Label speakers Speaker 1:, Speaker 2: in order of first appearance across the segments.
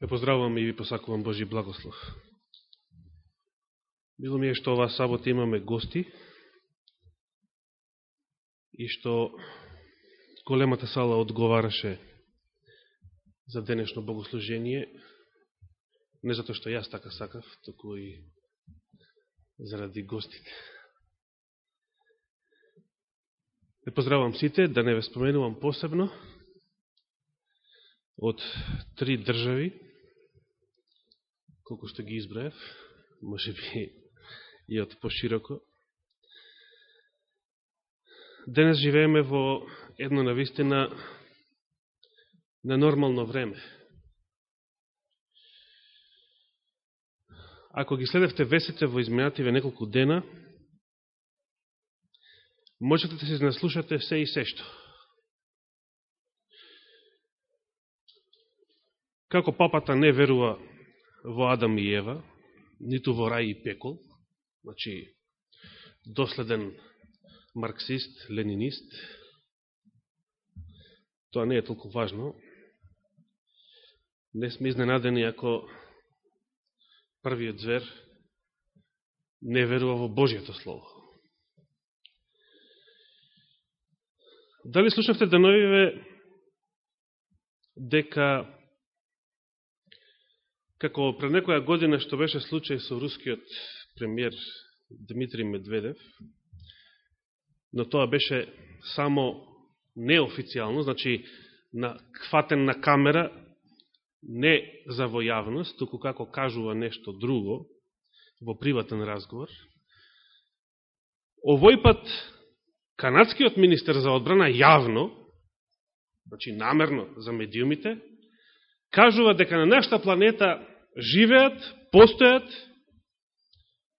Speaker 1: Ве поздравувам и ви посакувам Божи благослов. Било ми е што оваа сабота имаме гости и што големата сала одговараше за денешно богослужение, не затоа што јас така сакав, току и заради гостите. Ве поздравувам сите, да не ве споменувам посебно, од три држави, колку што ги избраев, може би и од пошироко. Денес живееме во едно навистина на нормално време. Ако ги следевте весите во изминативе неколку дена, можете да се наслушате се и се што. Како папата не верува во Адам и Ева, ниту во рај и пекол, значи доследен марксист, ленинист, тоа не е толку важно. Не сме изненадени ако првиот звер не верува во Божијето Слово. Дали слушавте деновиве дека Како пред некоја година што беше случај со рускиот премиер Дмитрий Медведев, но тоа беше само неофицијално, значи на, хватен на камера, не за војавност, туку како кажува нешто друго во приватен разговор. Овој пат канадскиот министер за одбрана јавно, значи намерно за медиумите, кажува дека на нашата планета живеат, постојат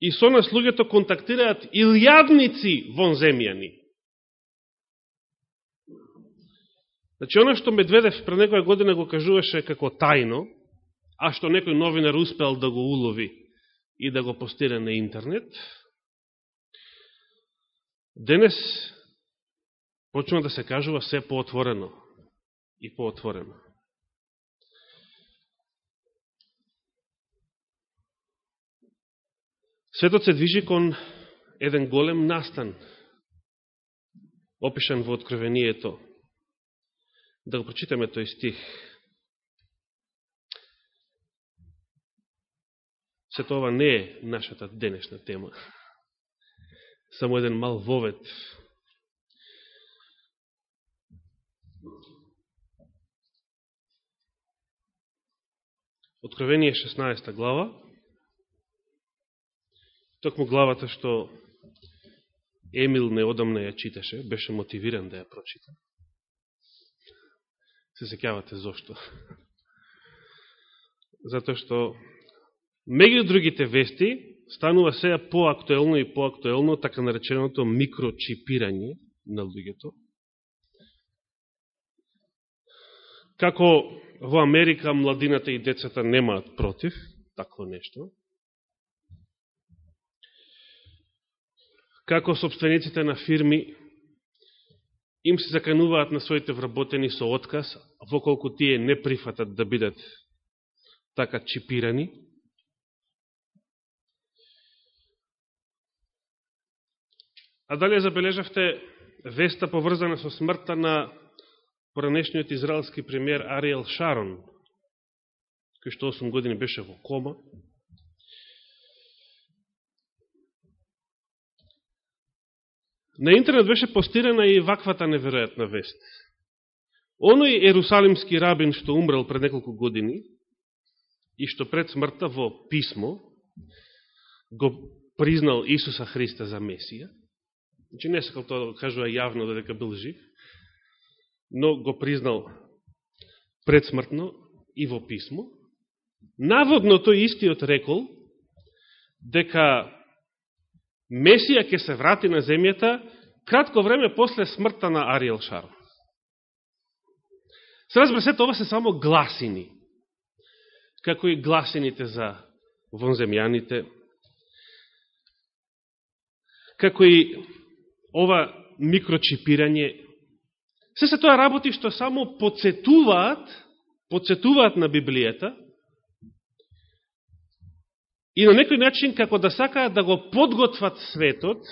Speaker 1: и со нас луѓето контактираат илјадници вонземјани. Значи, оно што Медведев пред некоја година го кажуваше како тајно, а што некој новинар успел да го улови и да го постира на интернет, денес почнува да се кажува се поотворено и поотворено. Светот се движи кон еден голем настан, опишан во Откровението. Да го прочитаме тој стих. Сето ова не е нашата денешна тема. Само еден мал вовет. Откровение 16 глава. Токму главата што Емил неодамна ја читаше, беше мотивиран да ја прочита. Се секјавате зошто? Затоа што меѓу другите вести станува сега поактуелно и поактуелно така нареченото микрочипирање на луѓето. Како во Америка младината и децата немаат против такво нешто, како собствениците на фирми им се закануваат на своите вработени со отказ, воколку тие не прифатат да бидат така чипирани. А дали забележавте веста поврзана со смртта на поранешниот израелски премиер Ариел Шарон, кој што 8 години беше во кома, На интернет беше постирана и ваквата неверојатна вест. Оној ерусалимски рабин што умрел пред неколку години и што пред смртта во писмо го признал Исуса Христа за Месија, значи не сакал тоа да кажува јавно додека бил жив, но го признал предсмртно и во писмо, наводно тој истиот рекол дека Месија ќе се врати на земјата кратко време после смртта на Ариел Шарон. Се разбира се тоа се само гласини, како и гласините за вонземјаните, како и ова микрочипирање. Се се тоа работи што само подсетуваат, подсетуваат на Библијата, и на некој начин како да сакаат да го подготват светот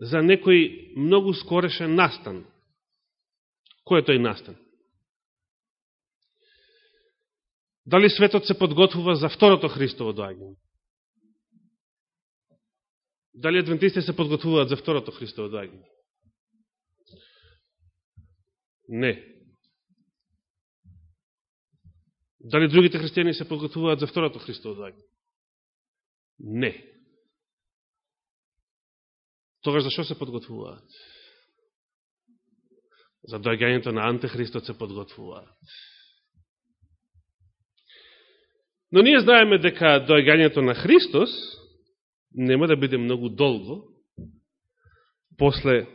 Speaker 1: за некој многу скорешен настан. Кој е тој настан? Дали светот се подготвува за второто Христово доаѓање? Дали адвентистите се подготвуваат за второто Христово доаѓање? Не. Дали другите христијани се подготвуваат за второто Христово доаѓање? Не. Тогаш зашо се подготвуваат? За дојгањето на антихристот се подготвуваат. Но ние знаеме дека дојгањето на Христос нема да биде многу долго после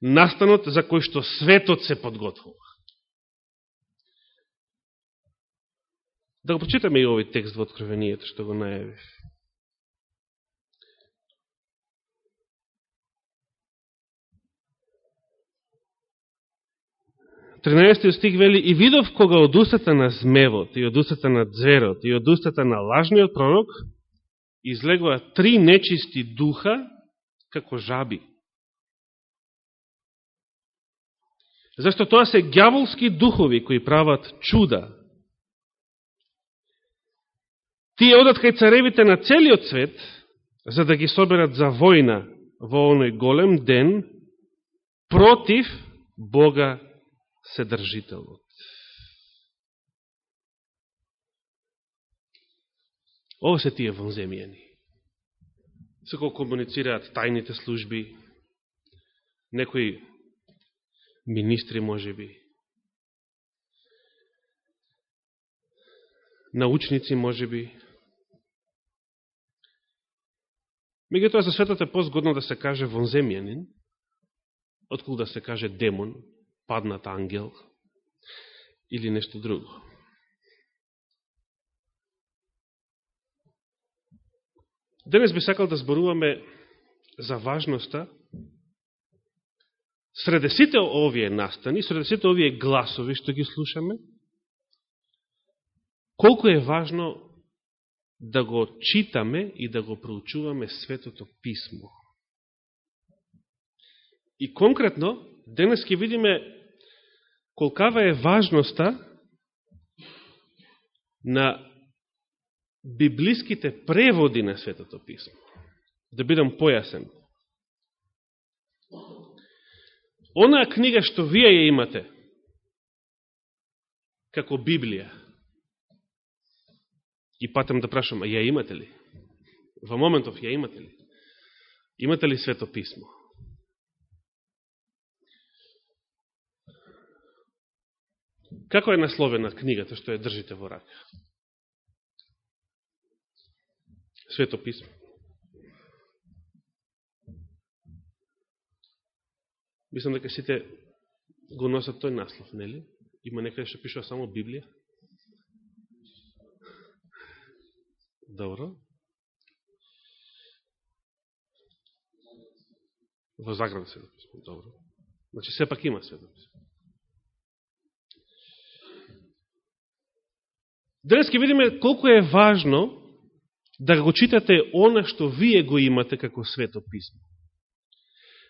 Speaker 1: настанот за кој што светот се подготвува. Да го прочитаме и овој текст во Откровението, што го најавив. Тринаестиот стих вели И видов кога од устата на змевот, и од устата на дзверот, и од устата на лажниот пророк, излегува три нечисти духа, како жаби. Зашто тоа се гјаволски духови кои прават чуда. Тие одат кај царевите на целиот свет, за да ги соберат за војна во оној голем ден против Бога Седржителот. Ово се тие вонземјени. Секој комуницираат тајните служби, некои министри може би, научници може би. Мегутоа за светот е позгодно да се каже вонземјанин, отколку да се каже демон, паднат ангел или нешто друго. Денес би сакал да зборуваме за важноста среде сите овие настани, среде сите овие гласови што ги слушаме, колку е важно да го читаме и да го проучуваме Светото Писмо. И конкретно, денес ќе видиме колкава е важноста на библиските преводи на Светото Писмо. Да бидам појасен. Онаа книга што вие ја имате, како Библија, и патам да прашам, а ја имате ли? Во моментов ја имате ли? Имате ли Свето Писмо? Како е насловена книгата што ја држите во рака? Свето писмо. Мислам дека сите го носат тој наслов, нели? Има некаде што пишува само Библија. Добро. Во заграда се. Добро. Значи, сепак има свето писмо. Денес ќе видиме колку е важно да го читате она што вие го имате како свето писмо.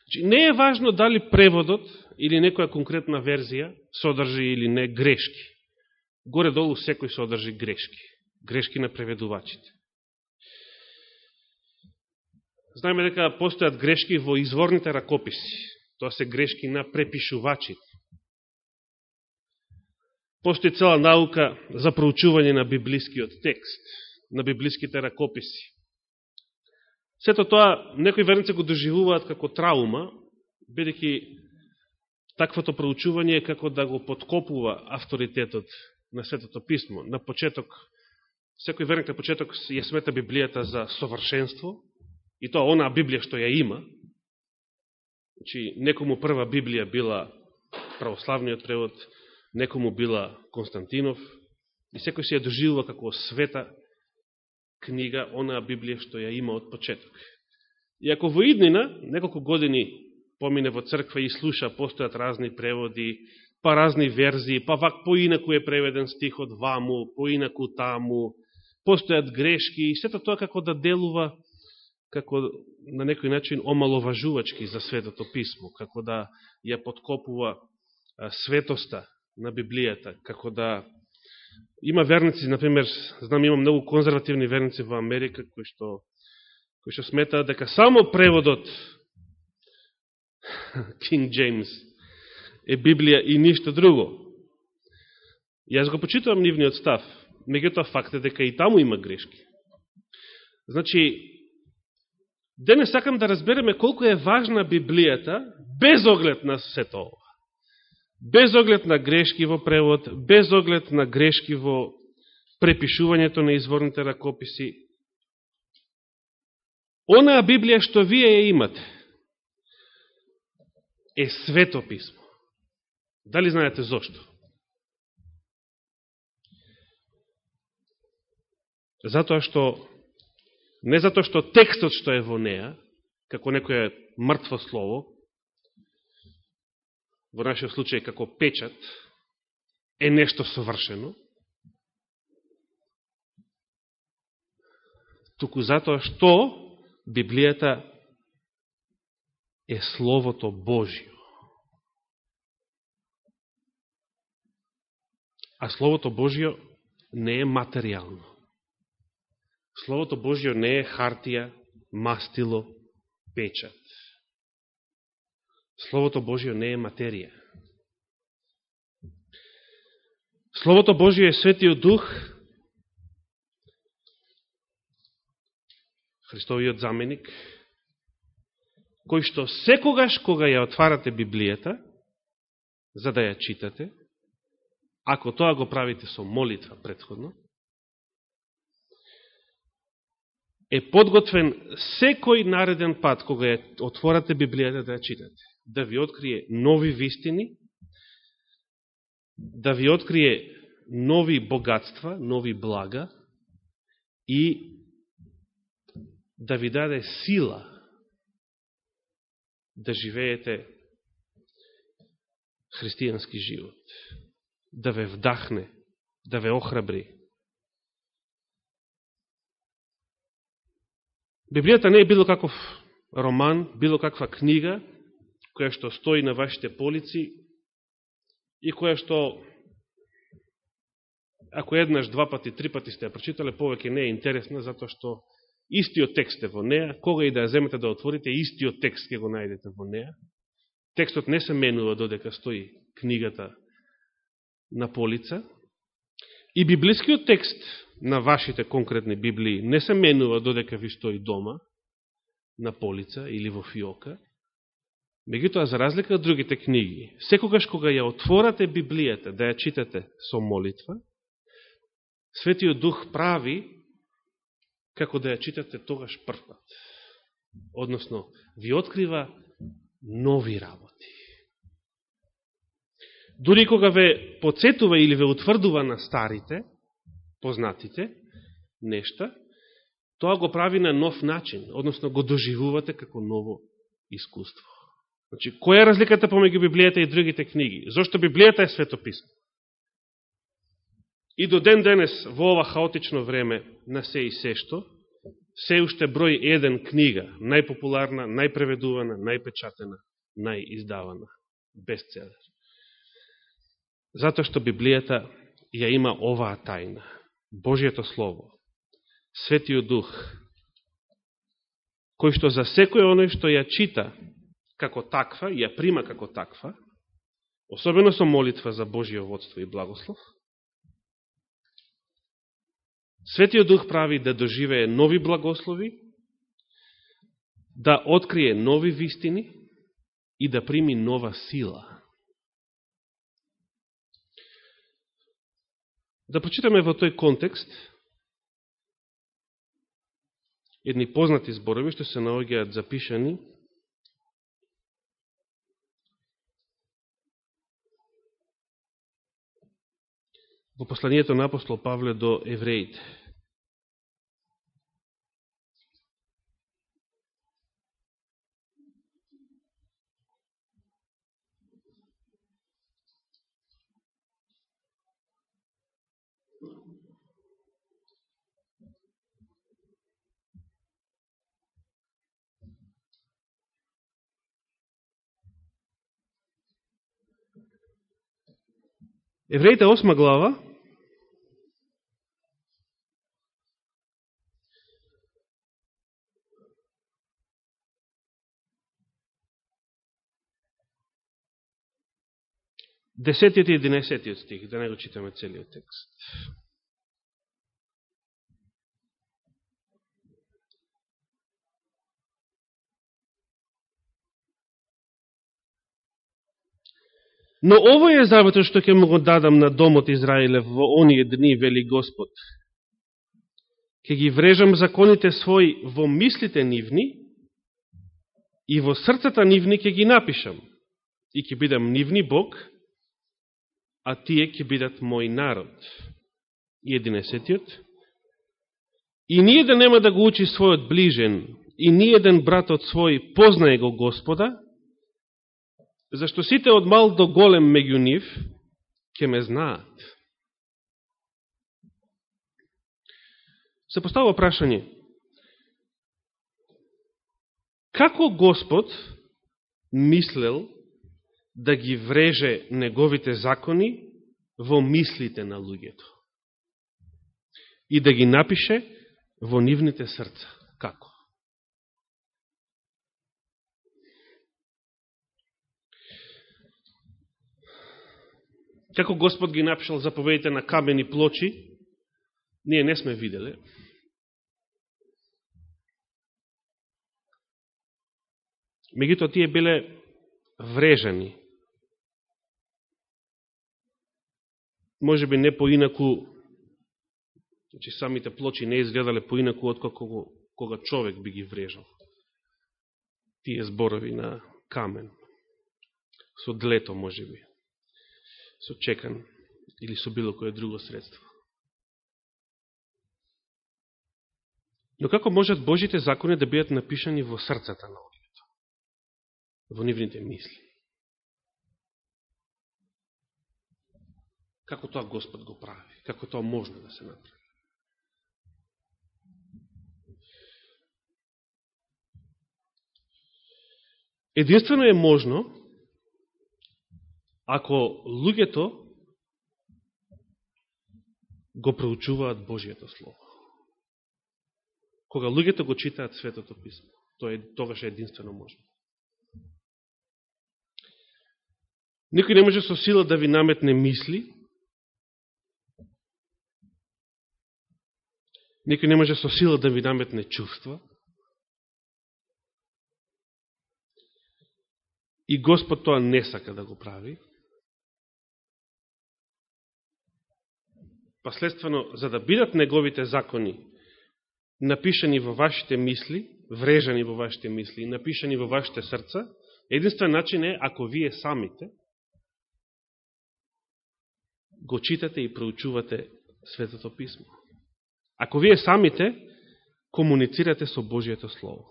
Speaker 1: Значи, не е важно дали преводот или некоја конкретна верзија содржи или не грешки. Горе-долу секој содржи грешки. Грешки на преведувачите. Знаеме дека постојат грешки во изворните ракописи. Тоа се грешки на препишувачите. Постои цела наука за проучување на библискиот текст, на библиските ракописи. Сето тоа, некои верници го доживуваат како траума, бидеќи таквото проучување е како да го подкопува авторитетот на Светото Писмо. На почеток, секој верник на почеток ја смета Библијата за совршенство, и тоа онаа Библија што ја има. Значи, некому прва Библија била православниот превод, некому била Константинов, и секој се ја доживува како света книга, онаа Библија што ја има од почеток. И ако во иднина, неколку години помине во црква и слуша, постојат разни преводи, па разни верзии, па вак поинаку е преведен стихот ваму, поинаку таму, постојат грешки и сето тоа како да делува како на некој начин омаловажувачки за Светото Писмо, како да ја подкопува светоста на Библијата, како да има верници, например, знам има многу конзервативни верници во Америка кои што кои што сметаат дека само преводот King James е Библија и ништо друго. Јас го почитувам нивниот став, меѓутоа факт е дека и таму има грешки. Значи, денес сакам да разбереме колку е важна Библијата без оглед на сето ова. Без оглед на грешки во превод, без оглед на грешки во препишувањето на изворните ракописи. Онаа Библија што вие ја имате е свето писмо. Дали знаете зошто? Затоа што, не затоа што текстот што е во неа, како некоје мртво слово, во нашиот случај како печат, е нешто совршено, туку затоа што Библијата е Словото Божио. А Словото Божио не е материјално. Словото Божио не е хартија, мастило, печат. Словото Божио не е материја. Словото Божио е Светиот Дух, Христовиот заменик, кој што секогаш кога ја отварате Библијата, за да ја читате, ако тоа го правите со молитва предходно, е подготвен секој нареден пат кога ја отворате Библијата да ја читате, да ви открие нови вистини, да ви открие нови богатства, нови блага и да ви даде сила да живеете христијански живот, да ве вдахне, да ве охрабри. Библијата не е било каков роман, било каква книга, која што стои на вашите полици и која што ако еднаш, два пати, три пати сте ја прочитале, повеќе не е интересна, затоа што Истиот текст е во неа, кога и да ја земете да отворите, истиот текст ќе го најдете во неа. Текстот не се менува додека стои книгата на полица. И библискиот текст на вашите конкретни библии не се менува додека ви стои дома, на полица или во фиока. Меѓутоа, за разлика од другите книги, секогаш кога ја отворате Библијата да ја читате со молитва, Светиот Дух прави како да ја читате тогаш првпат. Односно, ви открива нови работи. Дори кога ве подсетува или ве утврдува на старите, познатите нешта, тоа го прави на нов начин, односно го доживувате како ново искуство. Значи, која е разликата помеѓу Библијата и другите книги? Зошто Библијата е светописна? И до ден денес, во ова хаотично време на се и се што, се уште број еден книга, најпопуларна, најпреведувана, најпечатена, најиздавана, бестселер. Затоа што Библијата ја има оваа тајна, Божијето Слово, Светиот Дух, кој што за секој оној што ја чита како таква, и ја прима како таква, особено со молитва за Божијо водство и благослов, Светиот Дух прави да доживее нови благослови, да открие нови вистини и да прими нова сила. Да почитаме во тој контекст едни познати зборови што се наоѓаат запишани во посланието на апостол Павле до евреите. Евреите 8 глава, Десетиот и единесетиот стих, да не го читаме целиот текст. Но овој е завето што ќе му го дадам на домот Израилев во оние дни, вели Господ. Ке ги врежам законите своји во мислите нивни и во срцата нивни ке ги напишам. И ќе бидам нивни Бог, а тие ќе бидат мој народ. И единесетиот. И ниједен нема да го учи својот ближен, и ниједен брат од свој познае го Господа, зашто сите од мал до голем меѓу нив ќе ме знаат. Се поставува прашање, како Господ мислел да ги вреже неговите закони во мислите на луѓето и да ги напише во нивните срца? Како? како Господ ги напишал заповедите на камени плочи, ние не сме виделе. Мегуто тие биле врежани. Може би не поинаку, значи самите плочи не изгледале поинаку од кога, кога човек би ги врежал. Тие зборови на камен. Со длето, може би со чекан или со било кое друго средство. Но како можат Божите закони да бидат напишани во срцата на луѓето? Во нивните мисли? Како тоа Господ го прави? Како тоа можно да се направи? Единствено е можно ако луѓето го проучуваат Божијето Слово. Кога луѓето го читаат Светото Писмо, тоа е тогаш е единствено можно. Никој не може со сила да ви наметне мисли, никој не може со сила да ви наметне чувства, и Господ тоа не сака да го прави, Последствено, за да бидат неговите закони напишани во вашите мисли, врежани во вашите мисли, напишани во вашите срца, единствен начин е ако вие самите го читате и проучувате Светото Писмо. Ако вие самите комуницирате со Божијето Слово.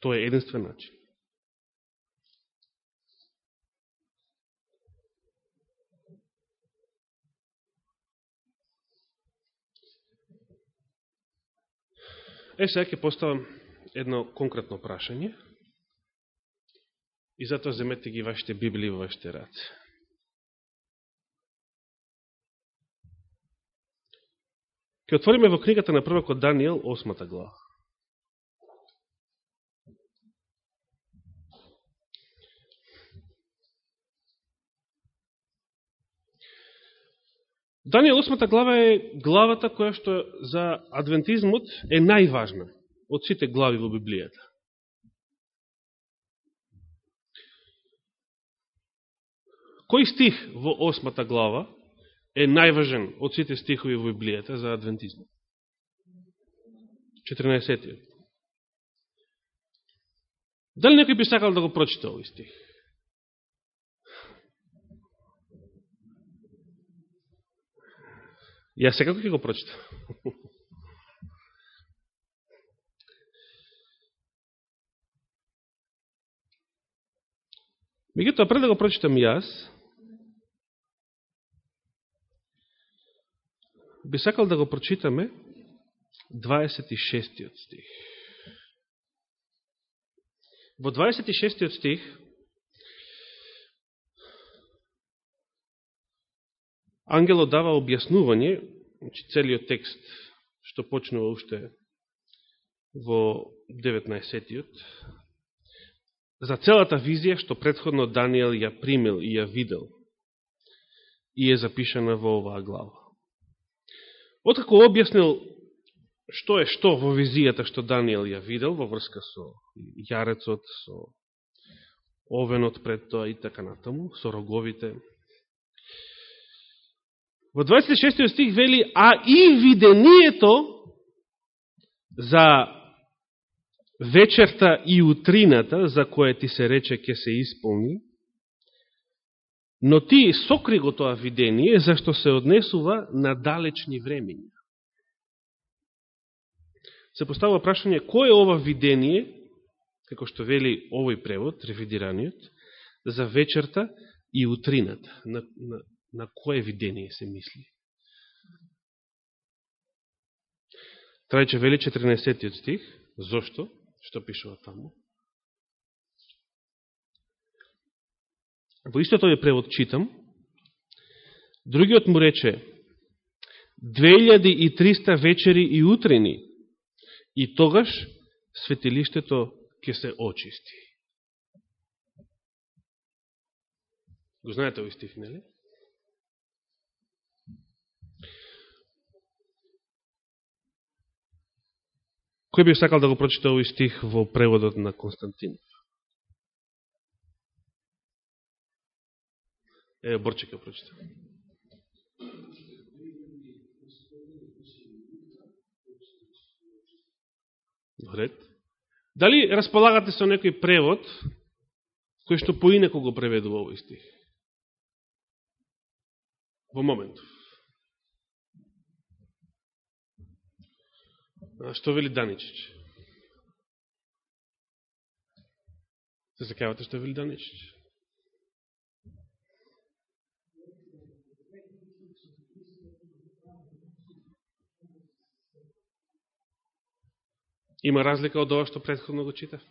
Speaker 1: Тоа е единствен начин. Е, сега ќе поставам едно конкретно прашање и затоа земете ги вашите Библии во вашите раце. Ке отвориме во книгата на првакот Данијел, осмата глава. Данијел 8 глава е главата која што за адвентизмот е најважна од сите глави во Библијата. Кој стих во 8 глава е најважен од сите стихови во Библијата за адвентизмот? 14. Дали некој би сакал да го прочита овој стих? Ја секако ќе го прочита. Меѓутоа, пред да го прочитам јас, би сакал да го прочитаме 26 стих. Во 26 стих ангелот дава објаснување, значи целиот текст, што почнува уште во 19-тиот, за целата визија што предходно Данијел ја примил и ја видел и е запишана во оваа глава. Откако објаснил што е што во визијата што Данијел ја видел во врска со јарецот, со овенот пред тоа и така натаму, со роговите. Во 26 стих вели, а и видението за вечерта и утрината, за која ти се рече ке се исполни, но ти сокри го тоа видение, зашто се однесува на далечни времења. Се поставува прашање, кој е ова видение, како што вели овој превод, ревидираниот, за вечерта и утрината? На, на, на кое видение се мисли? Трајче вели 14 стих, зошто? Што пишува таму? Во истото е превод читам, другиот му рече, 2300 вечери и утрени, и тогаш светилиштето ќе се очисти. Го знаете овој стих, нели? Кој би сакал да го прочита овој стих во преводот на Константинов? Е, Борче ќе прочита. Дали располагате со некој превод кој што поинеко го преведува овој стих? Во моментов. А што вели Даничич? Се закавате што вели Даничич? Има разлика од ова што предходно го читав.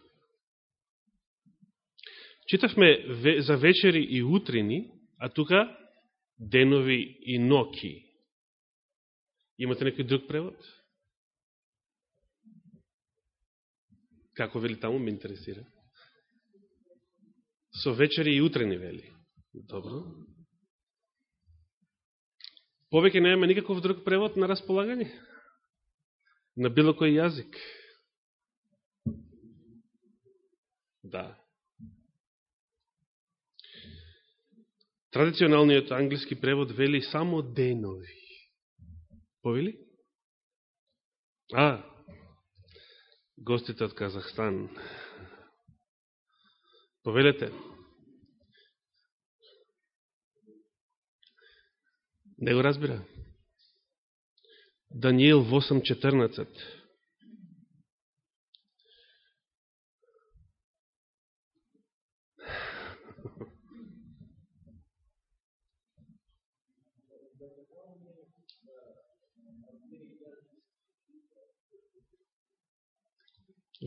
Speaker 1: Читавме за вечери и утрини, а тука денови и ноки. Имате некој друг превод? Како вели таму, ме интересира. Со вечери и утрени вели. Добро. Повеќе немаме никаков друг превод на располагање? На било кој јазик? Да. Традиционалниот англиски превод вели само денови. Повели? А, гостите од Казахстан. Повелете. Не го разбира. Даниил 8.14.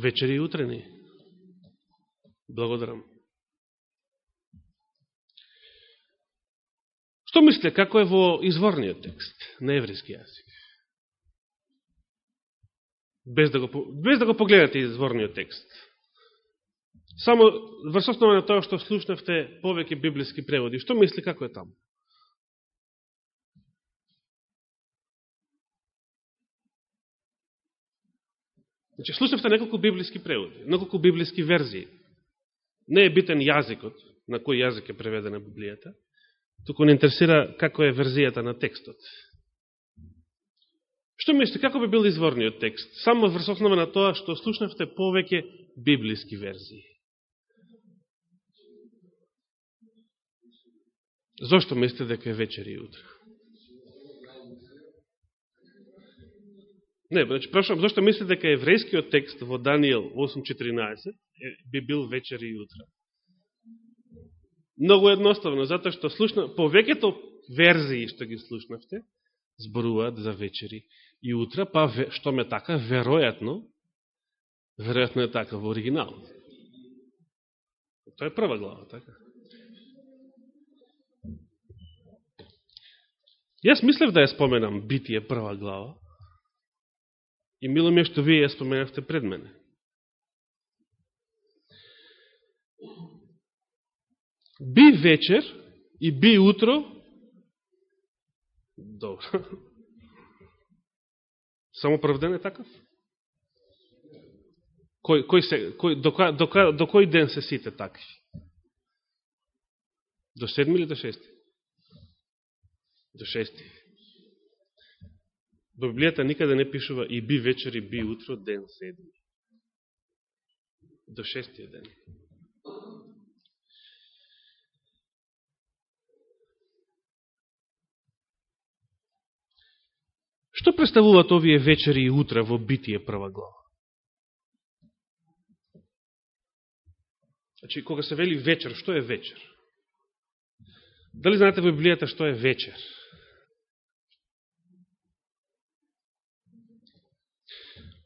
Speaker 1: вечери и утрени. Благодарам. Што мислите, како е во изворниот текст на еврейски јазик? Без да, го, без да го погледате изворниот текст. Само врз основа на тоа што слушнавте повеќе библиски преводи, што мисли како е таму? Значи, слушавте неколку библиски преводи, неколку библиски верзии. Не е битен јазикот, на кој јазик е преведена Библијата, туку не интересира како е верзијата на текстот. Што мислите, како би бил изворниот текст? Само врз основа на тоа што слушнавте повеќе библиски верзии. Зошто мислите дека е вечер и утро? Не, значи, прашувам, зашто мислите дека еврејскиот текст во Данијел 8.14 би бил вечер и утро? Многу едноставно, затоа што слушна, повеќето верзии што ги слушнавте, зборуваат за вечери и утро, па што ме така, веројатно, веројатно е така во оригиналот. Тоа е прва глава, така? Јас мислев да ја споменам Битие прва глава. И мило ми е што вие ја споменавте пред мене. Би вечер и би утро Добро. Само прв ден е такав? Кој, кој се, кој, до, до, до, до кој ден се сите такви? До седми или до шести? До шести. Во Библијата никаде не пишува и би вечер и би утро ден седми. До шестиот ден. Што представуваат овие вечери и утра во Битие прва глава? Значи, кога се вели вечер, што е вечер? Дали знаете во Библијата што е вечер?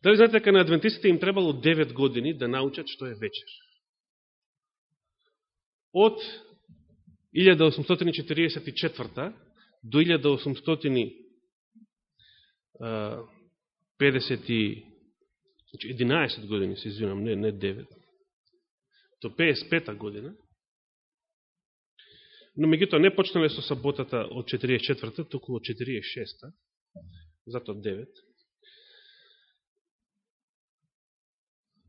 Speaker 1: Дали знаете дека на адвентистите им требало 9 години да научат што е вечер? Од 1844 до 1800 50 и, значи 11 години, се извинам, не, не 9, до 55 година, но меѓутоа не почнале со саботата од 44-та, туку од 46-та, зато 9.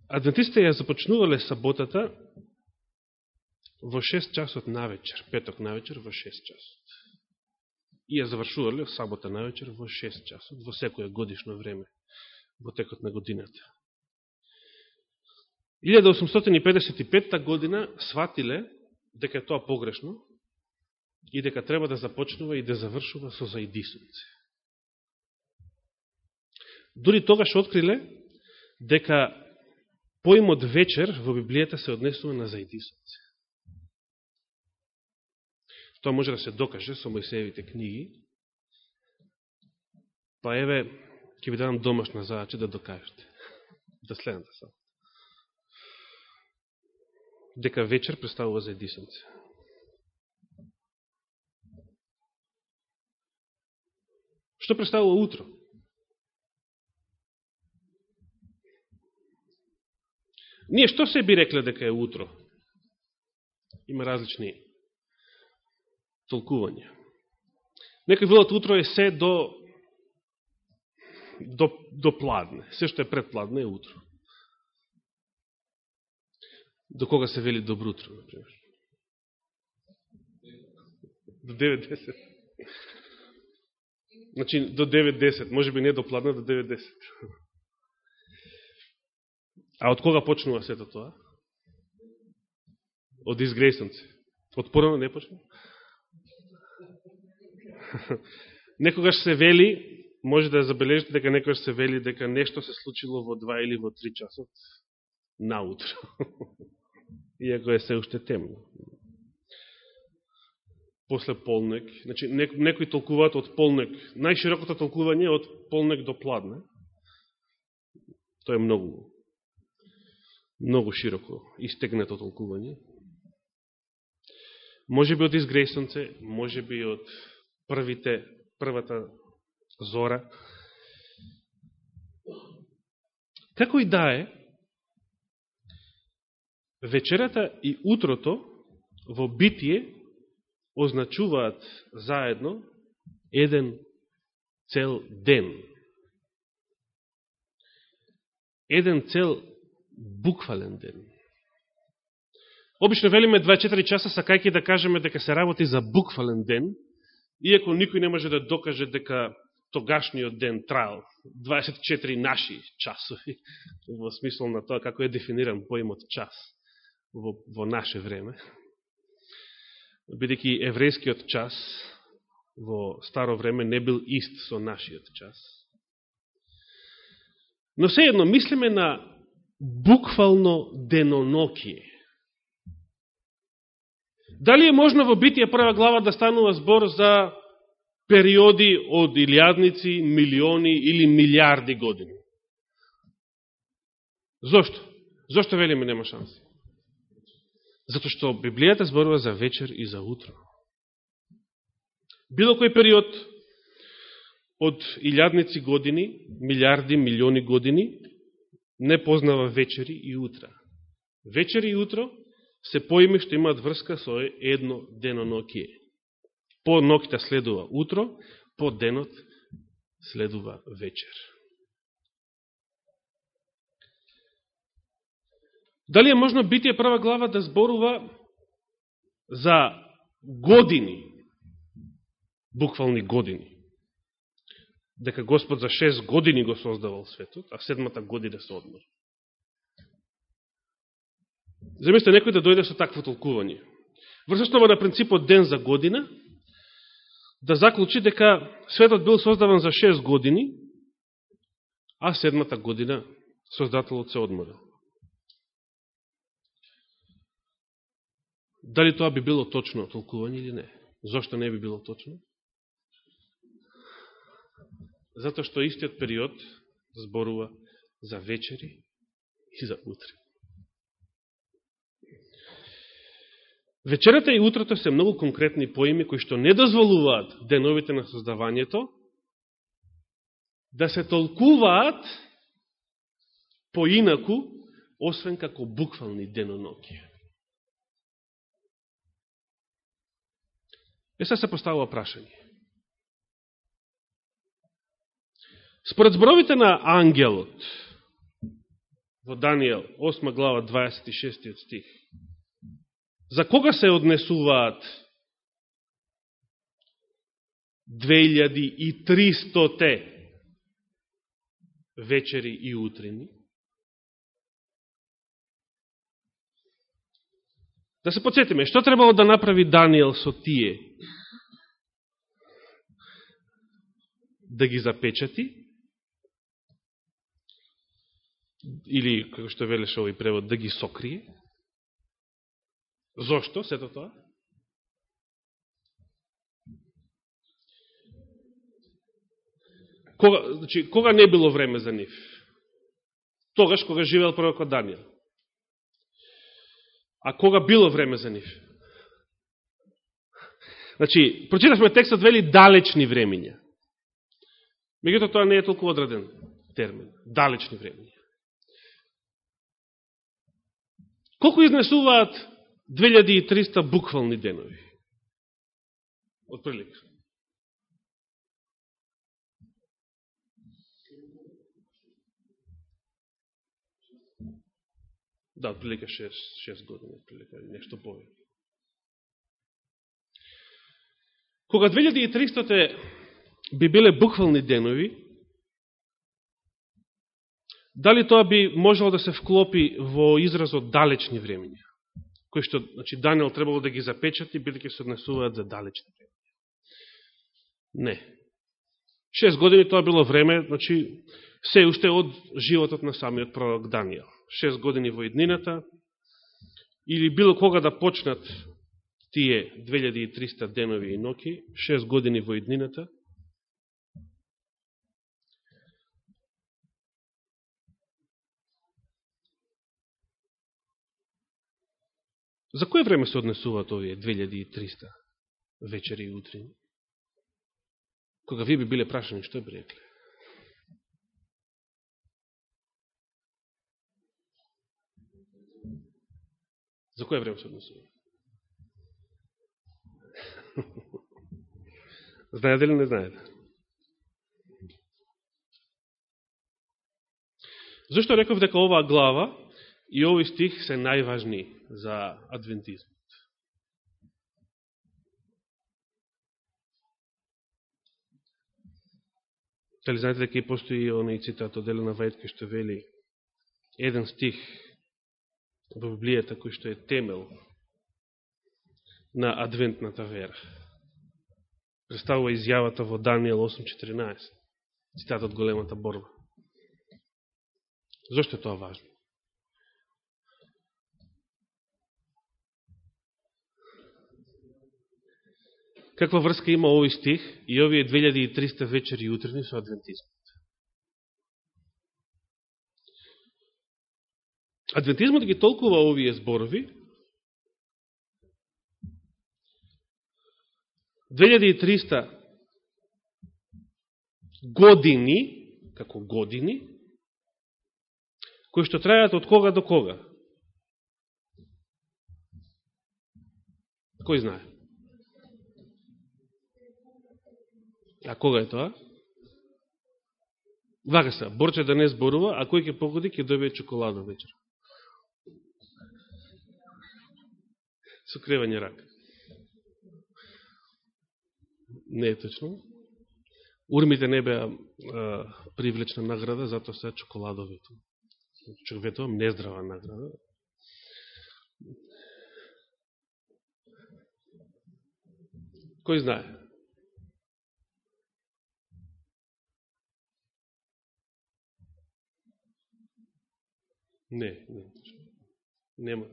Speaker 1: Адвентистите ја започнувале саботата во 6 часот на вечер, петок на вечер во 6 часот и ја завршувале сабота на вечер во 6 часот, во секоја годишно време, во текот на годината. 1855 година сватиле дека е тоа погрешно и дека треба да започнува и да завршува со заидисунце. Дори тогаш откриле дека поимот вечер во Библијата се однесува на заедисот. Тоа може да се докаже со Мојсеевите книги. Па еве, ќе ви дадам домашна задача да докажете. Да следната са. Дека вечер представува заедисонце. Што представува утро? Ние што се би рекле дека е утро? Има различни толкувања. Некој велат утро е се до, до, до пладне. Се што е пред пладне е утро. До кога се вели добро утро, например? До 9-10. Значи, до 9-10. Може би не до пладне, до 9-10. А од кога почнува сето тоа? Од изгрејсанци. Од порано не почнува? некогаш се вели, може да забележите дека некогаш се вели дека нешто се случило во два или во три часот наутро. Иако е се уште темно. После полнек, значи некои толкуваат од полнек, најширокото толкување е од полнек до пладне. Тоа е многу многу широко истегнато толкување. Може би од изгресонце, може би од првите, првата зора. Како и да е, вечерата и утрото во битие означуваат заедно еден цел ден. Еден цел буквален ден. Обично велиме 24 часа, сакајќи да кажеме дека се работи за буквален ден, иако никој не може да докаже дека тогашниот ден траал 24 наши часови, во смисол на тоа како е дефиниран поимот час во, во наше време, бидеќи еврејскиот час во старо време не бил ист со нашиот час. Но едно, мислиме на буквално денонокие. Дали е можно во Битие прва глава да станува збор за периоди од илјадници, милиони или милиарди години? Зошто? Зошто велиме нема шанси? Зато што Библијата зборува за вечер и за утро. Било кој период од илјадници години, милиарди, милиони години, не познава вечери и утра. Вечери и утро се поими што имаат врска со едно денонокие. По ноќта следува утро, по денот следува вечер. Дали е можно Битие прва глава да зборува за години, буквални години, дека Господ за 6 години го создавал светот, а седмата година се одмор. Заместе некој да дојде со такво толкување. Врз основа на принципот ден за година, да заклучи дека светот бил создаван за 6 години, а седмата година Создателот се одморил. Дали тоа би било точно толкување или не? Зошто не би било точно? Затоа што истиот период зборува за вечери и за утре. Вечерата и утрото се многу конкретни поими кои што не дозволуваат деновите на создавањето да се толкуваат поинаку, освен како буквални денонокија. Е, сега се поставува прашање. Според зборовите на ангелот, во Данијел, 8 глава, 26 стих, за кога се однесуваат 2.300 те вечери и утрени. Да се подсетиме, што требало да направи Данијел со тие? Да ги запечати? Или, како што велеше овој превод, да ги сокрие? Зошто сето тоа? Кога, значи, кога не било време за нив? Тогаш кога живеел пророкот Данијел. А кога било време за нив? Значи, прочитавме текстот вели далечни времења. Меѓуто тоа не е толку одреден термин. Далечни времења. Колку изнесуваат 2300 буквални денови? Од прилика. Да, прилика 6, 6 години, прилика нешто повеќе. Кога 2300 би биле буквални денови, дали тоа би можело да се вклопи во изразот далечни времења, кои што значи, Данијел требало да ги запечати, бидеќи се однесуваат за далечни времења? Не. Шест години тоа било време, значи, се уште од животот на самиот пророк Данијел. Шест години во еднината, или било кога да почнат тие 2300 денови и ноки, шест години во еднината, За кое време се однесуваат овие 2300 вечери и утрини? Кога ви би биле прашани, што би рекле? За кое време се однесува? Знаете ли не знаете? Зошто реков дека оваа глава и овој стих се најважни за адвентизмот? Дали знаете дека и постои оној цитат од Елена Вајтке што вели еден стих во Библијата кој што е темел на адвентната вера. Представува изјавата во Данијел 8.14, цитат од големата борба. Зошто е тоа важно? Каква врска има овој стих и овие 2300 вечери и утрени со адвентизмот? Адвентизмот ги толкува овие зборови, 2300 години, како години, кои што трајат од кога до кога? Кој знае? А кога е тоа? Вака се, Борче да не зборува, а кој ќе погоди, ќе добие чоколадо вечер. Сокревање рак. Не е точно. Урмите не беа привлечна награда, затоа се чоколадовито. Чок нездрава награда. Кој знае? Не, не. Нема.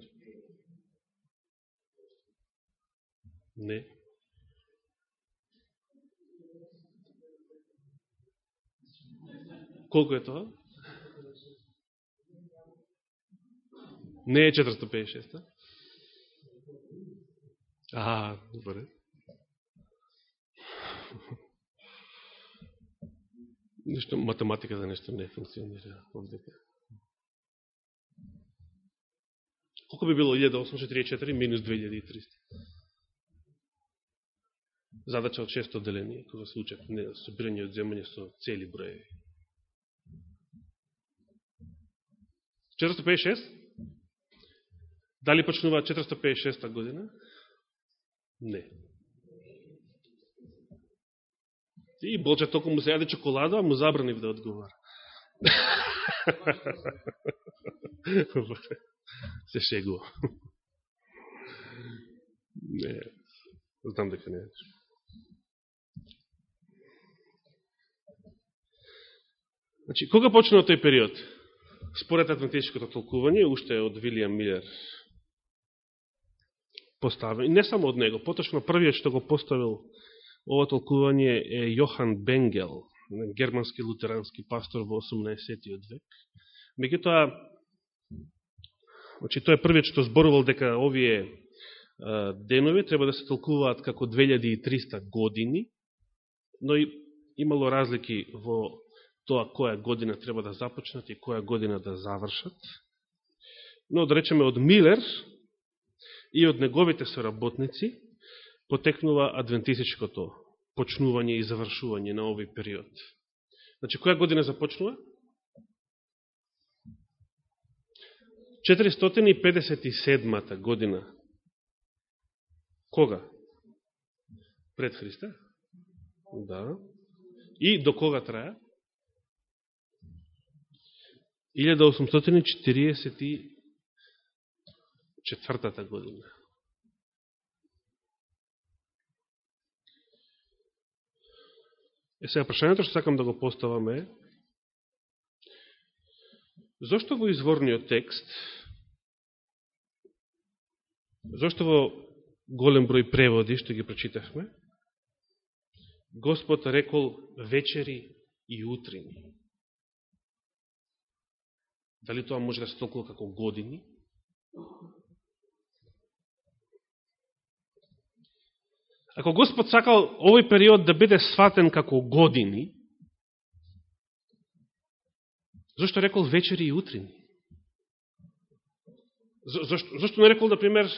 Speaker 1: Не. Колко е тоа? Не е 456-та? А, добре. Нешто, математиката нешто не функционира овдека. Колко би било 1844 минус 2300? Задача од шесто деление, кога се учат не, собирање од земање со цели броеви. 456? Дали почнува 456 година? Не. И Болча толку му се јаде чоколада, а му забранив да одговара. се шегува. Не, знам дека не е. Значи, кога почнува тој период? Според адвентистичкото толкување, уште од Вилијам Милер поставен, и не само од него, поточно првиот што го поставил ова толкување е Јохан Бенгел, германски лутерански пастор во 18. век. Меѓутоа, Значи, тој е првиот што зборувал дека овие денови треба да се толкуваат како 2300 години, но и имало разлики во тоа која година треба да започнат и која година да завршат. Но, да речеме, од Милер и од неговите соработници потекнува адвентистичкото почнување и завршување на овој период. Значи, која година започнува? 457 година. Кога? Пред Христа? Да. И до кога траја? 1844 година. Е сега прашањето што сакам да го поставаме е Зошто во изворниот текст Зошто во голем број преводи, што ги прочитавме, Господ рекол вечери и утрини. Дали тоа може да се толкува како години? Ако Господ сакал овој период да биде сватен како години, зашто рекол вечери и утрини? Зашто, зашто не рекол, например,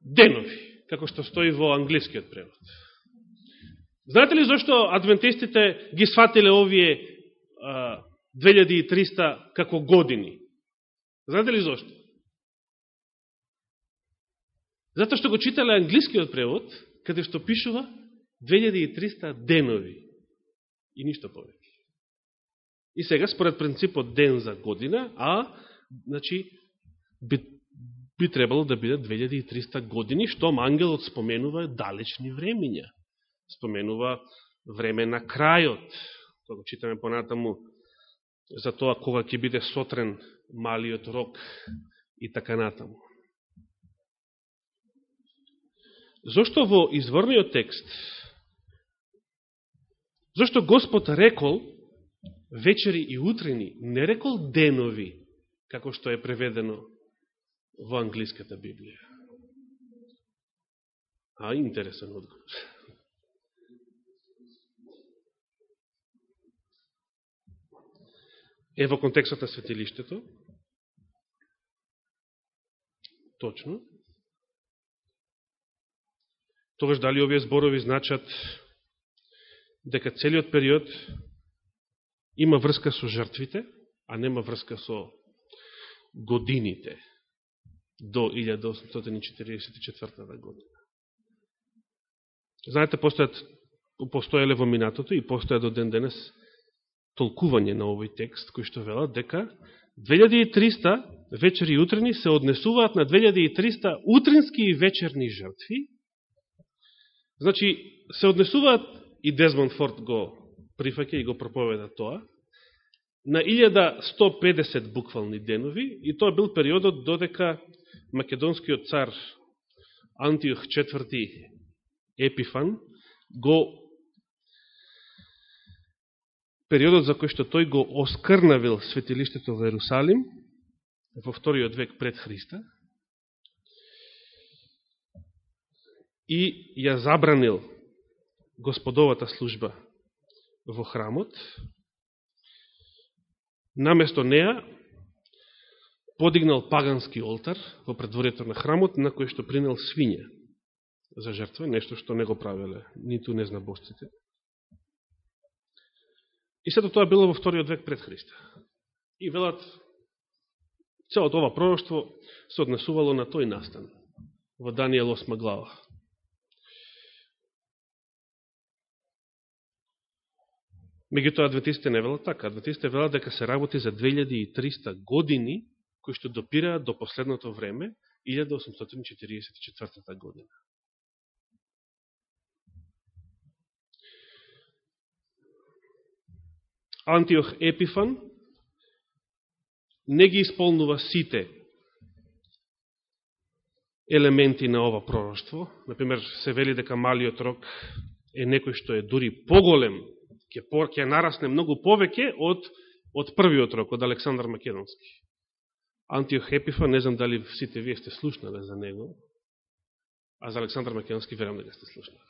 Speaker 1: денови, како што стои во англискиот превод. Знаете ли зашто адвентистите ги сватиле овие а, 2300 како години? Знаете ли зашто? Зато што го читале англискиот превод, каде што пишува 2300 денови и ништо повеќе. И сега, според принципот ден за година, а, значи, би би требало да биде 2300 години, што ангелот споменува далечни времења. Споменува време на крајот. Кога читаме понатаму за тоа кога ќе биде сотрен малиот рок и така натаму. Зошто во изворниот текст Зошто Господ рекол вечери и утрени, не рекол денови, како што е преведено во англиската Библија. А, интересен одговор. Е во контекстот на светилиштето. Точно. Тогаш дали овие зборови значат дека целиот период има врска со жртвите, а нема врска со годините до 1844 година. Знаете, постојат, постоеле во минатото и постојат до ден денес толкување на овој текст, кој што велат дека 2300 вечери и утрени се однесуваат на 2300 утрински и вечерни жртви. Значи, се однесуваат, и Дезмонд Форд го прифаке и го проповеда тоа, на 1150 буквални денови, и тоа бил периодот додека македонскиот цар Антиох IV Епифан го периодот за кој што тој го оскрнавил светилиштето во Ерусалим во вториот век пред Христа и ја забранил господовата служба во храмот, наместо неа подигнал пагански олтар во предворието на храмот, на кој што принел свиња за жртва, нешто што не го правеле ниту незнабожците. И сето тоа било во вториот век пред Христа. И велат, целото ова пророќство се однесувало на тој настан, во Данијел 8 глава. Меѓутоа, адвентистите не велат така. Адвентистите велат дека се работи за 2300 години, кои што допираат до последното време, 1844 година. Антиох Епифан не ги исполнува сите елементи на ова пророќство. Например, се вели дека малиот рок е некој што е дури поголем, ќе, ќе нарасне многу повеќе од, од првиот рок, од Александар Македонски. Антиох Епифан, не знам дали сите вие сте слушнале за него, а за Александар Македонски верам дека сте слушнале.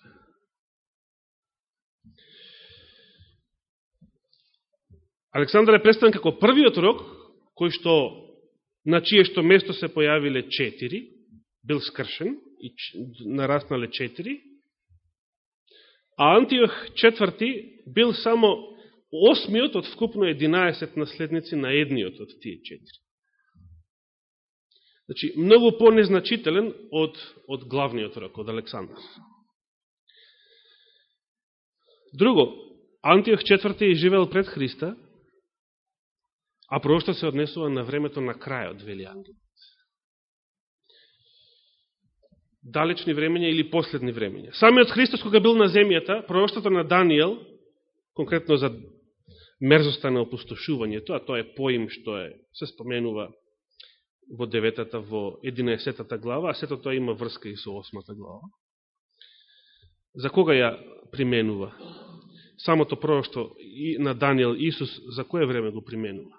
Speaker 1: Александар е представен како првиот рок, кој што, на чие што место се појавиле четири, бил скршен и нараснале четири, а Антиох четврти бил само осмиот од вкупно 11 наследници на едниот од тие четири. Значи, многу по-незначителен од, од главниот рок, од Александар. Друго, Антиох четврти живел пред Христа, А прошто се однесува на времето на крајот, вели ангел. Далечни времења или последни времења. Самиот Христос, кога бил на земјата, пророќството на Данијел, конкретно за мерзоста на опустошувањето, а тоа е поим што е, се споменува во 9 во 11 глава, а сето тоа има врска и со 8 глава. За кога ја применува? Самото пророќство на Данијел Исус за кое време го применува?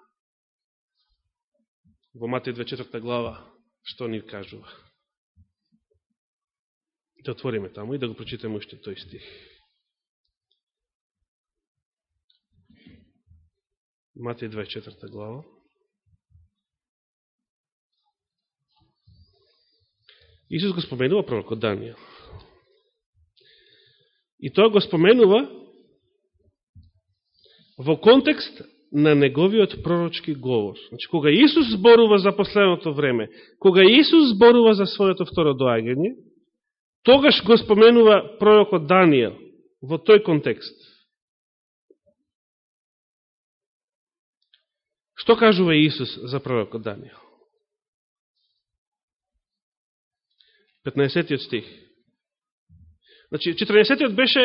Speaker 1: во Матеј 24 глава, што ни кажува. Да отвориме таму и да го прочитаме уште тој стих. Матеј 24 глава. Исус го споменува пророкот Данијел. И тоа го споменува во контекст на неговиот пророчки говор. Значи, кога Исус зборува за последното време, кога Исус зборува за своето второ доаѓање, тогаш го споменува пророкот Данијел во тој контекст. Што кажува Исус за пророкот Данијел? 15 стих. Значи, 14 беше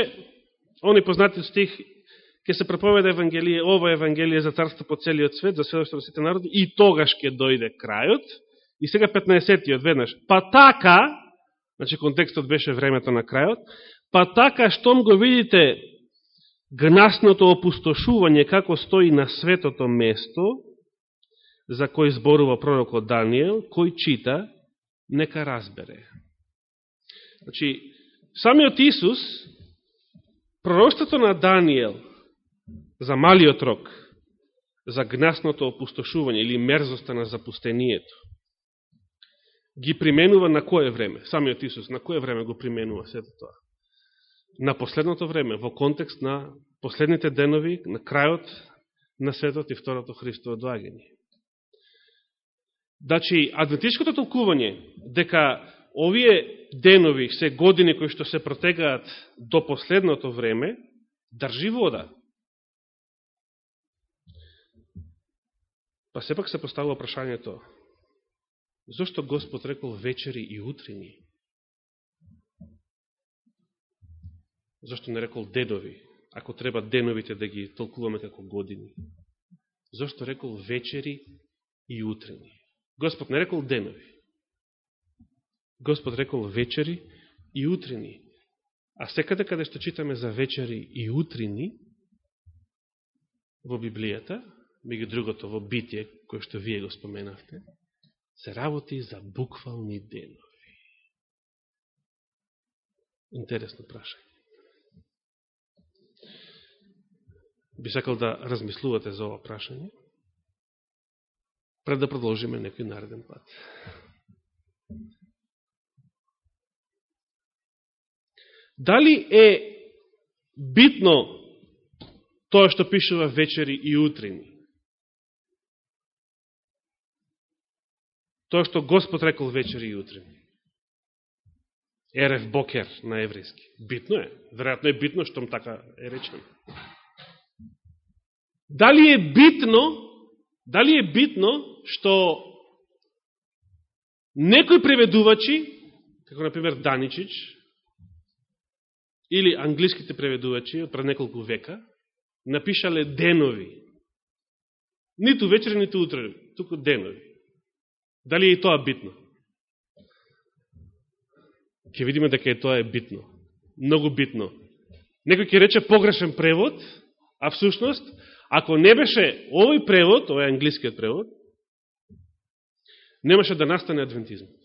Speaker 1: они познатиот стих ќе се проповеда Евангелие, ова Евангелие за царство по целиот свет, за сведоштво сите народи, и тогаш ќе дојде крајот. И сега 15-тиот веднаш. Па така, значи контекстот беше времето на крајот, па така, штом го видите гнасното опустошување како стои на светото место, за кој зборува пророкот Данијел, кој чита, нека разбере. Значи, самиот Исус, пророштото на Данијел, за малиот рок, за гнасното опустошување или мерзоста на запустението. Ги применува на кое време? Самиот Исус, на кое време го применува сето тоа? На последното време, во контекст на последните денови, на крајот на светот и второто Христово доагање. Дачи, адвентичкото толкување дека овие денови се години кои што се протегаат до последното време, држи вода. Па сепак се поставува прашањето, Зошто Господ рекол вечери и утрини? Зошто не рекол дедови, ако треба деновите да ги толкуваме како години? Зошто рекол вечери и утрини? Господ не рекол денови. Господ рекол вечери и утрини. А секаде каде што читаме за вечери и утрини во Библијата, меѓу другото во битие, кое што вие го споменавте, се работи за буквални денови. Интересно прашање. Би сакал да размислувате за ова прашање, пред да продолжиме некој нареден пат. Дали е битно тоа што пишува вечери и утрини? Тоа што Господ рекол вечери и утрини. Ерев Бокер на еврејски. Битно е. Веројатно е битно што така е речено. Дали е битно, дали е битно што некои преведувачи, како например Даничич, или англиските преведувачи од пред неколку века, напишале денови. Ниту вечер, ниту утре, туку денови. Дали е и тоа битно? Ке видиме дека и тоа е битно. Многу битно. Некој ќе рече погрешен превод, а всушност, ако не беше овој превод, овој англискиот превод, немаше да настане адвентизмот.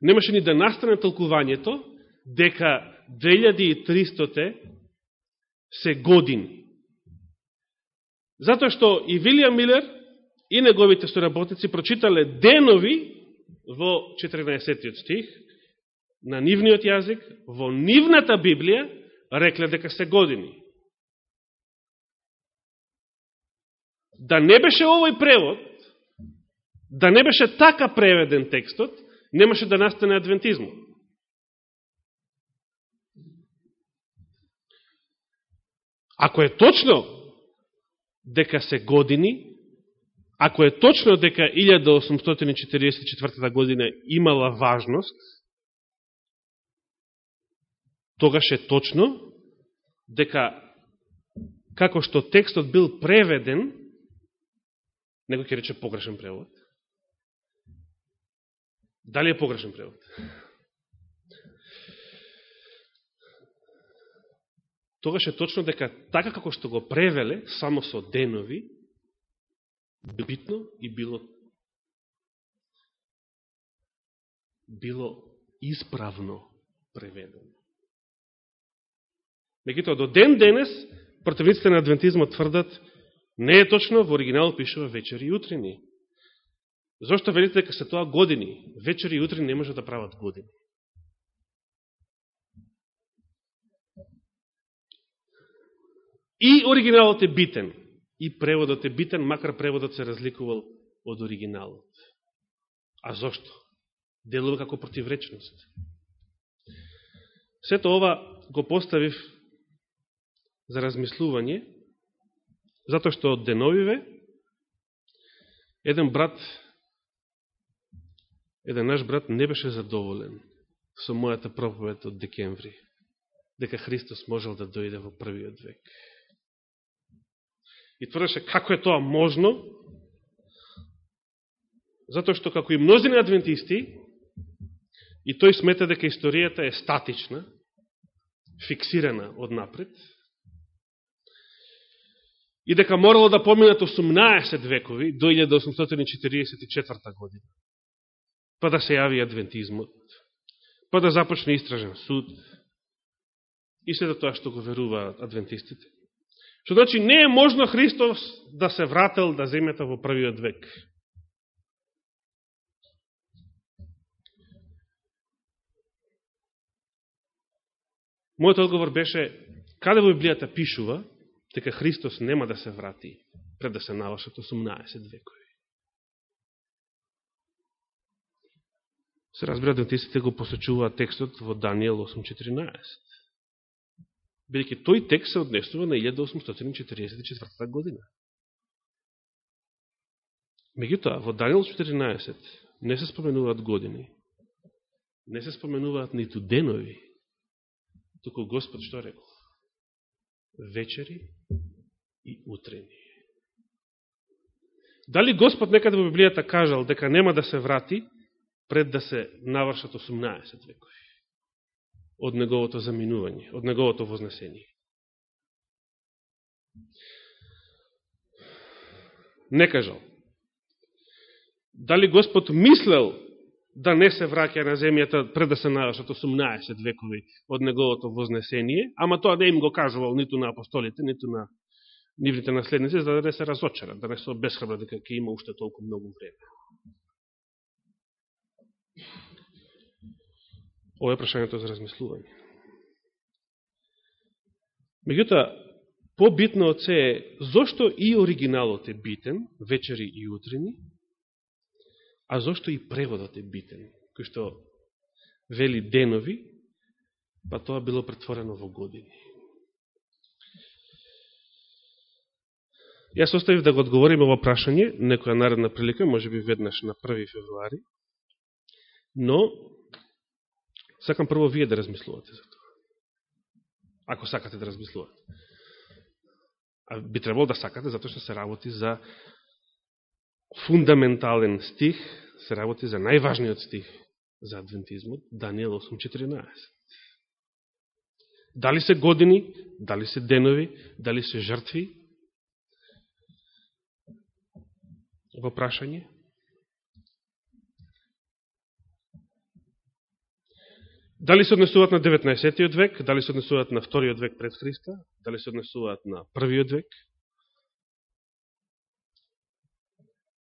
Speaker 1: Немаше ни да настане толкувањето дека 2300 се години. Затоа што и Вилијам Милер и неговите соработници прочитале денови во 14 стих на нивниот јазик, во нивната Библија, рекле дека се години. Да не беше овој превод, да не беше така преведен текстот, немаше да настане адвентизмот. Ако е точно дека се години, ако е точно дека 1844 година имала важност, тогаш е точно дека како што текстот бил преведен, некој ќе рече погрешен превод. Дали е погрешен превод? тогаш е точно дека така како што го превеле, само со денови, битно и било било исправно преведено. Мегутоа, до ден денес, противниците на адвентизмот тврдат, не е точно, во оригинал пишува вечери и утрини. Зошто велите дека се тоа години? Вечери и утрини не може да прават години. И оригиналот е битен. И преводот е битен, макар преводот се разликувал од оригиналот. А зошто? Делува како противречност. Сето ова го поставив за размислување, затоа што од деновиве еден брат, еден наш брат не беше задоволен со мојата проповед од декември, дека Христос можел да дојде во првиот век и тврдеше како е тоа можно, затоа што како и мнозини адвентисти, и тој смета дека историјата е статична, фиксирана од напред, и дека морало да поминат 18 векови до 1844 година, па да се јави адвентизмот, па да започне истражен суд, и се тоа што го веруваат адвентистите. Што значи не е можно Христос да се врател да земјата во првиот век. Мојот одговор беше, каде во Библијата пишува дека Христос нема да се врати пред да се навршат 18 векови. Се разбира, адвентистите го посочуваат текстот во Данијел 8.14. Бидеќи тој текст се однесува на 1844 година. Меѓутоа, во Данијел 14 не се споменуваат години, не се споменуваат ниту денови, туку Господ што рекол? Вечери и утрени. Дали Господ некаде во Библијата кажал дека нема да се врати пред да се навршат 18 векови од неговото заминување, од неговото вознесение? Не кажал. Дали Господ мислел да не се враќа на земјата пред да се навршат 18 векови од неговото вознесение, ама тоа не им го кажувал ниту на апостолите, ниту на нивните наследници, за да не се разочарат, да не се обесхрабрат дека ќе има уште толку многу време. Ова е прашањето за размислување. Меѓутоа, побитно од се е, зошто и оригиналот е битен, вечери и утрини, а зошто и преводот е битен, кој што вели денови, па тоа било претворено во години. Јас оставив да го одговорим ово прашање, некоја наредна прилика, може би веднаш на 1. февруари, но сакам прво вие да размислувате за тоа. Ако сакате да размислувате. А би требало да сакате, затоа што се работи за фундаментален стих, се работи за најважниот стих за адвентизмот, Данијел 8.14. Дали се години, дали се денови, дали се жртви, во прашање? Дали се однесуваат на 19. век, дали се однесуваат на вториот век пред Христа, дали се однесуваат на првиот век?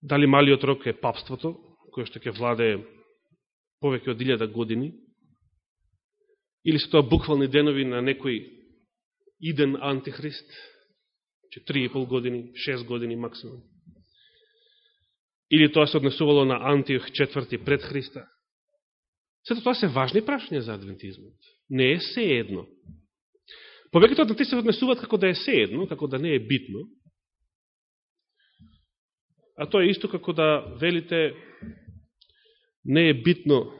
Speaker 1: Дали малиот рок е папството, кое што ќе владее повеќе од 1000 години? Или се тоа буквални денови на некој иден антихрист, че 3,5 години, 6 години максимум? Или тоа се однесувало на Антиох четврти пред Христа? Сето тоа се важни прашања за адвентизмот. Не е се едно. Повеќето адвентисти се однесуваат како да е се едно, како да не е битно. А тоа е исто како да велите не е битно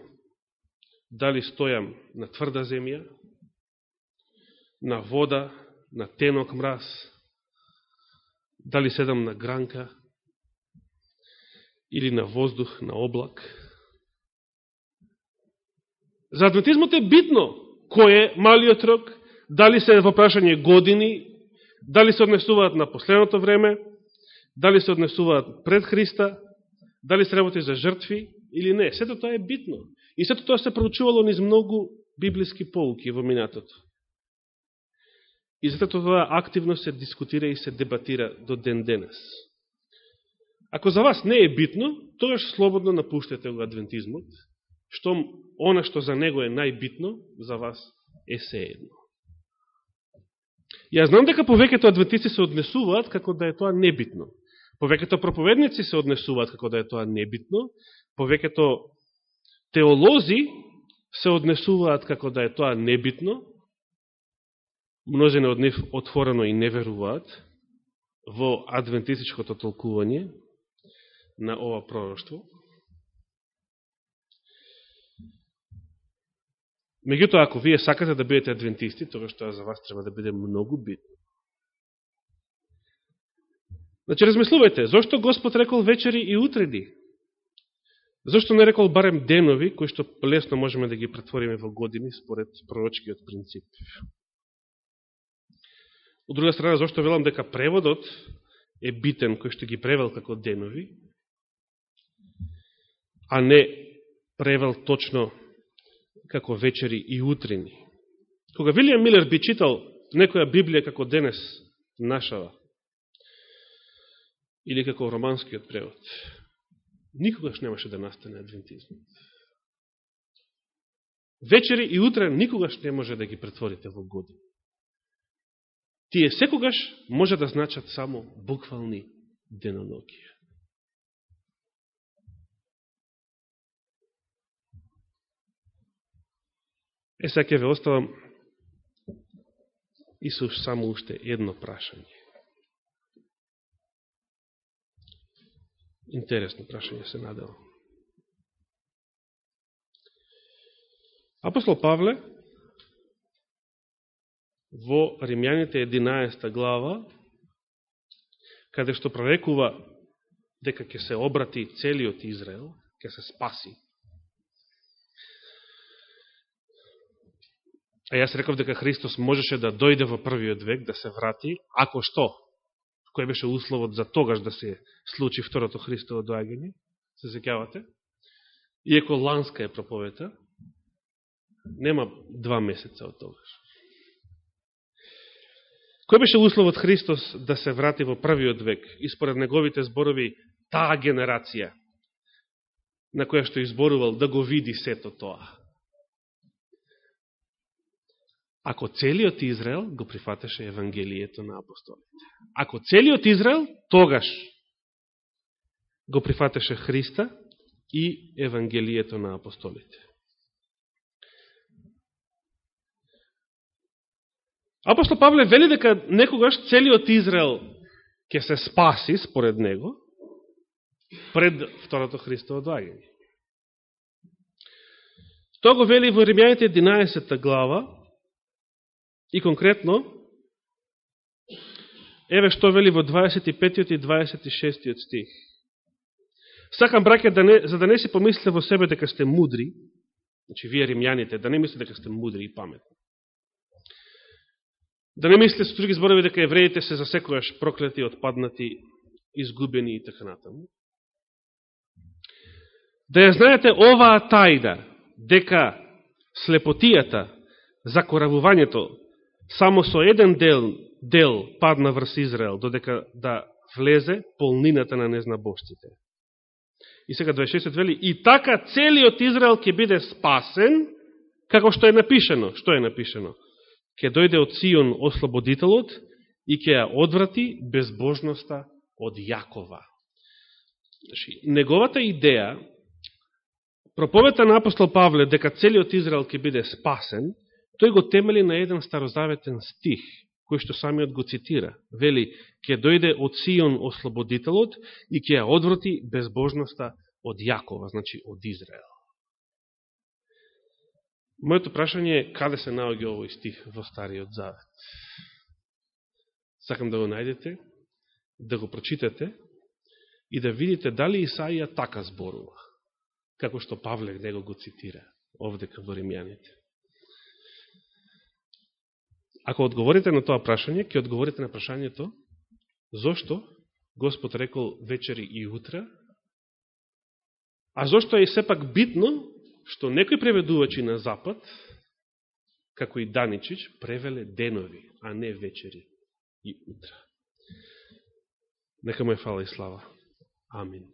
Speaker 1: дали стојам на тврда земја, на вода, на тенок мраз, дали седам на гранка, или на воздух, на облак. За адвентизмот е битно кој е малиот рок, дали се во прашање години, дали се однесуваат на последното време, дали се однесуваат пред Христа, дали се работи за жртви или не. Сето тоа е битно. И сето тоа се проучувало низ многу библиски полуки во минатото. И затоа тоа активно се дискутира и се дебатира до ден денес. Ако за вас не е битно, тогаш слободно напуштете го адвентизмот, штом она што за него е најбитно, за вас е сеедно. Ја знам дека повеќето адвентисти се однесуваат како да е тоа небитно. Повеќето проповедници се однесуваат како да е тоа небитно. Повеќето теолози се однесуваат како да е тоа небитно. Множене од нив отворено и не веруваат во адвентистичкото толкување на ова пророќство. Меѓутоа, ако вие сакате да бидете адвентисти, тоа што за вас треба да биде многу битно. Значи, размислувајте, зашто Господ рекол вечери и утреди? Зошто не рекол барем денови, кои што лесно можеме да ги претвориме во години според пророчкиот принцип? Од друга страна, зашто велам дека преводот е битен, кој што ги превел како денови, а не превел точно како вечери и утрини. Кога Вилијам Милер би читал некоја Библија како денес нашава, или како романскиот превод, никогаш немаше да настане адвентизмот. Вечери и утре никогаш не може да ги претворите во години. Тие секогаш може да значат само буквални денонокија. Е, сега ќе ве оставам Исус само уште едно прашање. Интересно прашање се надел. Апостол Павле во Римјаните 11 глава, каде што прорекува дека ќе се обрати целиот Израел, ќе се спаси А јас реков дека Христос можеше да дојде во првиот век, да се врати, ако што? Кој беше условот за тогаш да се случи второто Христово доаѓање? Се секјавате? Иеко ланска е проповета, нема два месеца од тогаш. Кој беше условот Христос да се врати во првиот век и според неговите зборови таа генерација на која што изборувал да го види сето тоа? Ако целиот Израел го прифатеше Евангелието на апостолите. Ако целиот Израел, тогаш го прифатеше Христа и Евангелието на апостолите. Апостол Павле вели дека некогаш целиот Израел ќе се спаси според него пред второто Христово доаѓање. Тоа го вели во Римјаните 11 глава, И конкретно, еве што вели во 25 и 26 стих. Сакам, браке, да не, за да не си помислите во себе дека сте мудри, значи вие римјаните, да не мислите дека сте мудри и паметни. Да не мислите со други зборови дека евреите се за секојаш проклети, отпаднати, изгубени и така натаму. Да ја знаете оваа тајда, дека слепотијата, закоравувањето, само со еден дел, дел падна врз Израел, додека да влезе полнината на незнабожците. И сега 26 вели, и така целиот Израел ќе биде спасен, како што е напишено. Што е напишено? Ке дојде од Сион ослободителот и ќе ја одврати безбожноста од Јакова. Значи, неговата идеја, проповета на апостол Павле, дека целиот Израел ќе биде спасен, тој го темели на еден старозаветен стих, кој што самиот го цитира. Вели, ќе дојде од Сион ослободителот и ќе ја одврати безбожноста од Јакова, значи од Израел. Моето прашање е каде се наоѓа овој стих во Стариот Завет. Сакам да го најдете, да го прочитате и да видите дали Исаија така зборува, како што Павле него го цитира овде во Римјаните. Ако одговорите на тоа прашање, ќе одговорите на прашањето зошто Господ рекол вечери и утра, а зошто е сепак битно што некои преведувачи на Запад, како и Даничич, превеле денови, а не вечери и утра. Нека му е фала и слава. Амин.